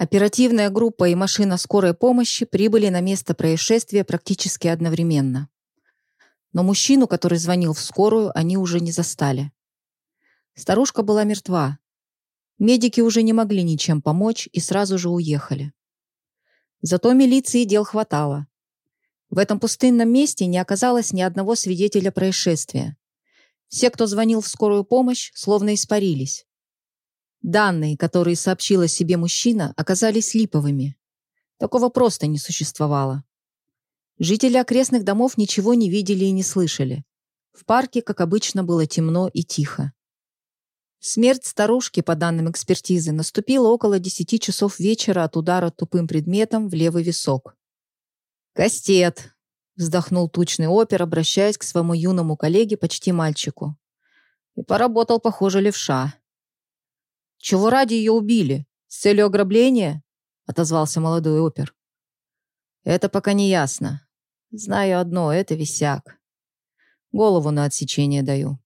Оперативная группа и машина скорой помощи прибыли на место происшествия практически одновременно. Но мужчину, который звонил в скорую, они уже не застали. Старушка была мертва. Медики уже не могли ничем помочь и сразу же уехали. Зато милиции дел хватало. В этом пустынном месте не оказалось ни одного свидетеля происшествия. Все, кто звонил в скорую помощь, словно испарились. Данные, которые сообщил о себе мужчина, оказались липовыми. Такого просто не существовало. Жители окрестных домов ничего не видели и не слышали. В парке, как обычно, было темно и тихо. Смерть старушки, по данным экспертизы, наступила около 10 часов вечера от удара тупым предметом в левый висок. «Кастет!» — вздохнул тучный опер, обращаясь к своему юному коллеге, почти мальчику. «И поработал, похоже, левша». «Чего ради ее убили? С целью ограбления?» — отозвался молодой опер. «Это пока не ясно. Знаю одно — это висяк. Голову на отсечение даю».